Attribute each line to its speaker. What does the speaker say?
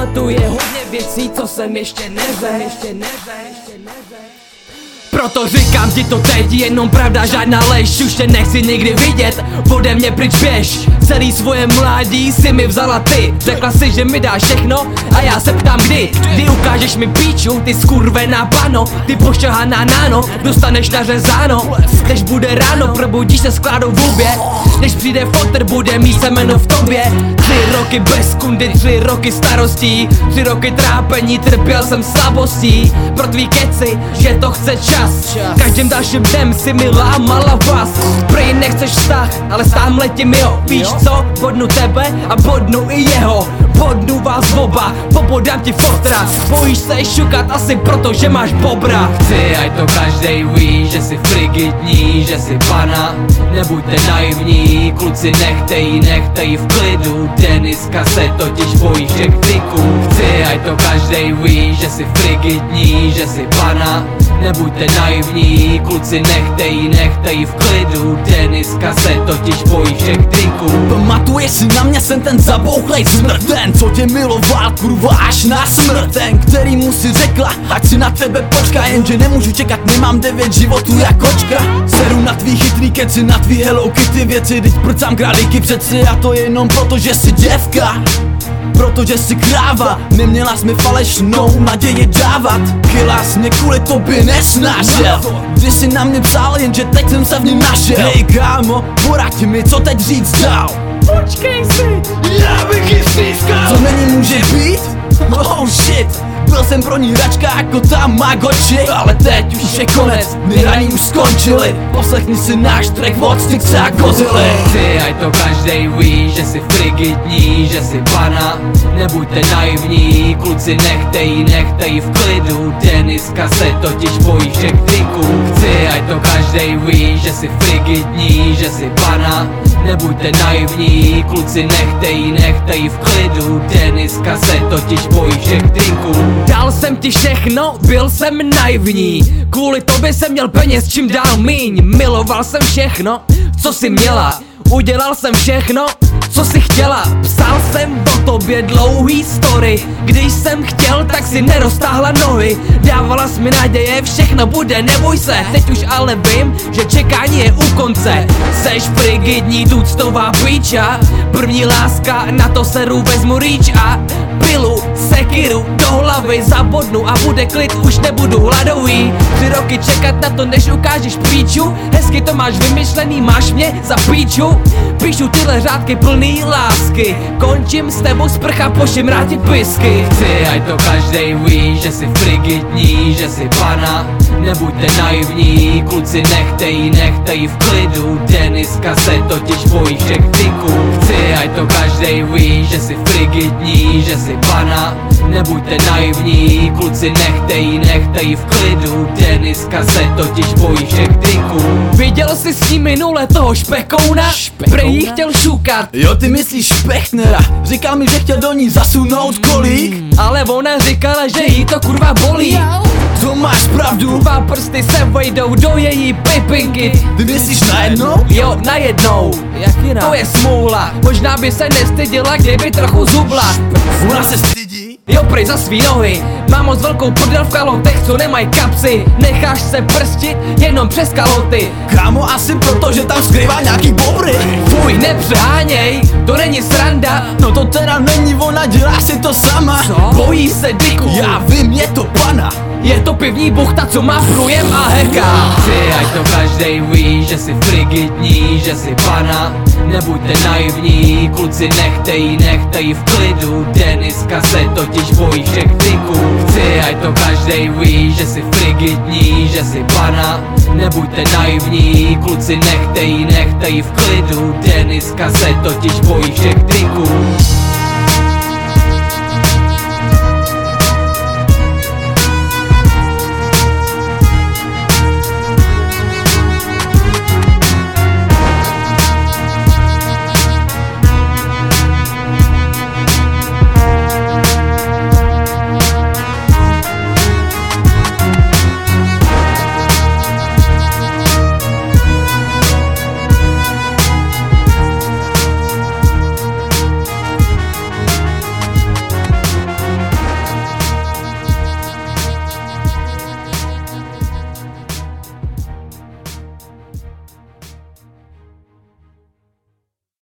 Speaker 1: pamatuje hodně věcí, co jsem ještě neřekl. Proto říkám ti to teď, jenom pravda, žádná lež Už tě nechci nikdy vidět, ode mě pryč běž. Celý svoje mládí si mi vzala ty. Řekla si, že mi dáš všechno a já se ptám kdy? Kdy ukážeš mi píču, ty skurvená pano? Ty pošťahaná náno, dostaneš nařezáno Než bude ráno, probudíš se s kládou v hubě. Než přijde fotr, bude mít semeno v tobě. Tři roky bez kundy, tři roky starostí. Tři roky trápení, trpěl jsem slabostí. Pro tvý keci, že to chce čas Každým dalším dnem si mi lámala vás. Prej nechceš vztah, ale sám letím jo. Víš co, bodnu tebe a bodnu i jeho. Bodnu vás oba, popodám ti fotra. Bojíš se šukat asi proto, že máš bobra. Chci, ať to každej ví, že jsi frigidní, že jsi pana. Nebuďte naivní, kluci nechtej, nechtej. V klidu Deniska se totiž bojí všech triků Chci, ať to každej ví, že jsi frigidní, že jsi pana Nebuďte naivní, kluci nechtej, nechtej v klidu. Deniska se totiž bojí všech triků
Speaker 2: Pamatuješ si na mě, jsem ten zabouchlej smrt Ten, co tě miloval, kurva až na smrt. Ten, který mu si řekla, ať si na tebe počká Jenže nemůžu čekat, nemám devět životů jak kočka Seru na tvý chytrý keci, na tvý Hello Kitty věci. Teď prcám králíky přeci? A to jenom proto, že jsi děvka. Protože jsi kráva, neměla jsi mi falešnou naději dávat. Kila mě kvůli tobě nesnažil. Když jsi na mě psal, jenže teď jsem se v ní našel. Hej kámo, poraď mi, co teď říct dál.
Speaker 1: Počkej si,
Speaker 2: Já bych ji stýskal Co není může být? Oh shit. Byl jsem pro ní račka jako tam Magoči Ale teď už je konec, my raní už skončili. Poslechni si náš track od Styxe a Gozily
Speaker 1: Chci, ať to každej ví, že jsi frigidní, že jsi pana. Nebuďte naivní, kluci nechtej, nechtej v klidu. Deniska se totiž bojí všech triků. Chci, ať to každej ví, že jsi frigidní, že jsi pana. Nebuďte naivní, kluci nechtej, nechtej v klidu. Deniska se totiž bojí všech triků. Dal jsem ti všechno, byl jsem naivní. Kvůli tobě jsem měl peněz čím dál míň. Miloval jsem všechno, co si měla. Udělal jsem všechno, co si chtěla. Psal jsem o tobě dlouhý story. Když jsem chtěl, tak si neroztáhla nohy. Dávala jsi mi naděje, všechno bude, neboj se. Teď už ale vím, že čekání je u konce. Seš frigidní, tuctová píča. První láska, na to seru vezmu rýč a pilu, sekiru do hlavy zabodnu a bude klid, už nebudu hladový. Tři roky čekat na to, než ukážeš píču. Hezky to máš vymyšlený, máš mě za píču. Píšu tyhle řádky plný lásky. Končím s tebou sprcha, pošim rád ti pisky. Chci, ať to každej ví, že jsi frigidní, že jsi pana. Nebuďte naivní, kluci nechtej, nechtej v klidu. Deniska se totiž bojí všech triků Chci, ať to každej ví, že jsi frigidní, že jsi pana Nebuďte naivní, kluci nechtej, nechtej v klidu Deniska se totiž bojí všech triků. Viděl jsi s ním minule toho špekouna? Prej jí chtěl šukat.
Speaker 2: Jo ty myslíš Špechnera, říkal mi, že chtěl do ní zasunout kolík?
Speaker 1: Ale ona říkala, že jí to kurva bolí.
Speaker 2: To máš pravdu,
Speaker 1: Dva prsty se vejdou do její pipinky
Speaker 2: ty myslíš najednou?
Speaker 1: Jo, najednou Jak jinak? To je smůla. Možná by se nestyděla, kdyby trochu zubla.
Speaker 2: Ona se stydí?
Speaker 1: Jo, prej za svý nohy. Mám moc velkou prdel v kalotech, co nemají kapsy. Necháš se prstit jenom přes kaloty.
Speaker 2: Kámo, asi proto, že tam skrývá nějaký bobry.
Speaker 1: Fuj, nepřeháněj, to není sranda.
Speaker 2: No to teda není ona, dělá si to sama.
Speaker 1: Co? Se diku.
Speaker 2: Já vím, je to pana
Speaker 1: Je to pivní buchta, co má průjem a heka Chci, ať to každej ví, že jsi frigidní, že jsi pana. Nebuďte naivní, kluci nechtej, nechtej v klidu. Deniska se totiž bojí všech triků. Chci, ať to každej ví, že jsi frigidní, že jsi pana. Nebuďte naivní, kluci nechtej, nechtej v klidu. Deniska se totiž bojí všech triků